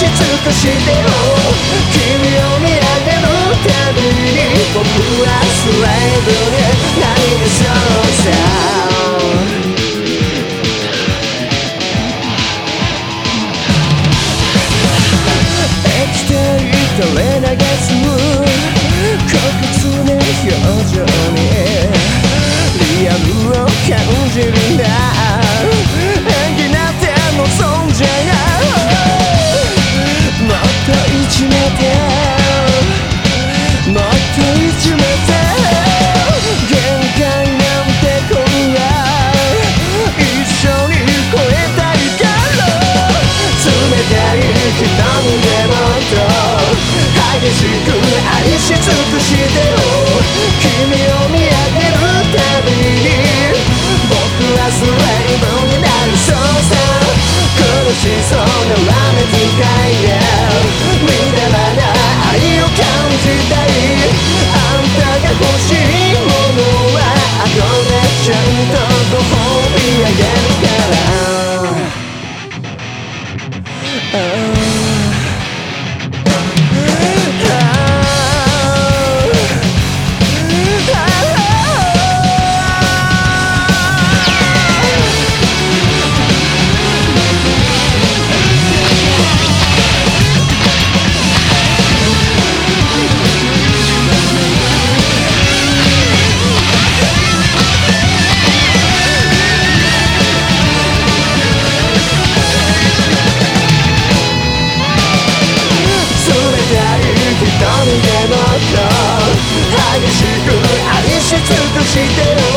し尽くしてよ。して激しく愛し尽くしてる。